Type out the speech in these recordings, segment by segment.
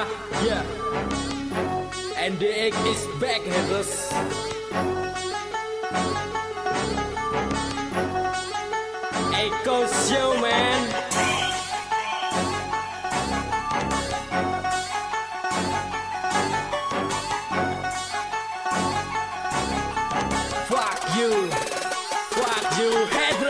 yeah. And the egg is back, haters. Echo Show, man. Fuck you. Fuck you, haters.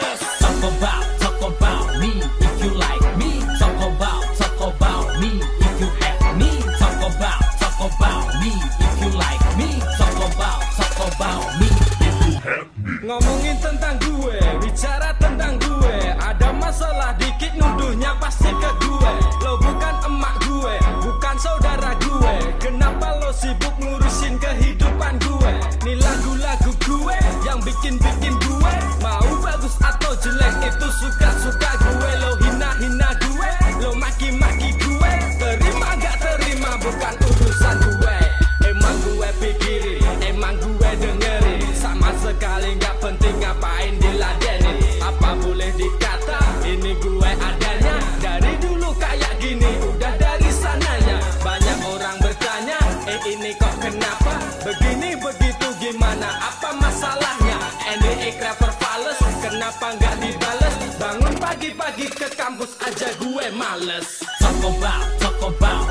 ngomongin tentang gue bicara tentang gue. Ada masalah dikit nuduhnya pasti Kenapa? Begini begitu gimana? Apa masalahnya? NDE rapper fales. Kenapa nggak dibales? Bangun pagi-pagi ke kampus aja gue males. Talk about, talk about.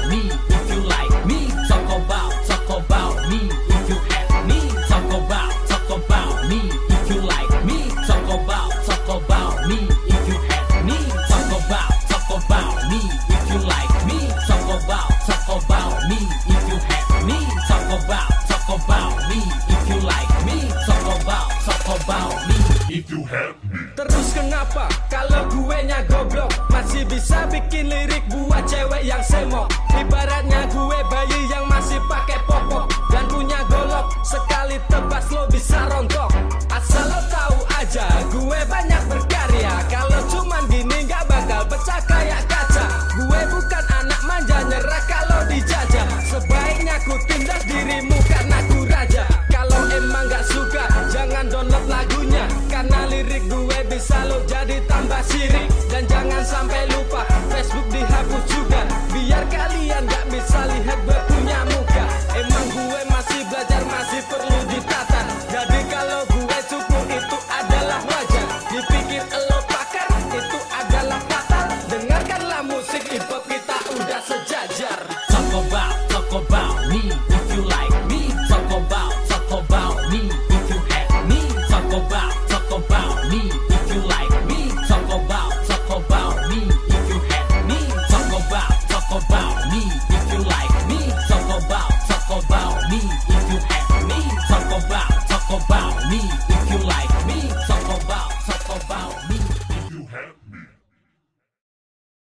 siapa kalau gue nya goblok masih bisa bikin lirik buat cewek yang semok. Ibarat así. me.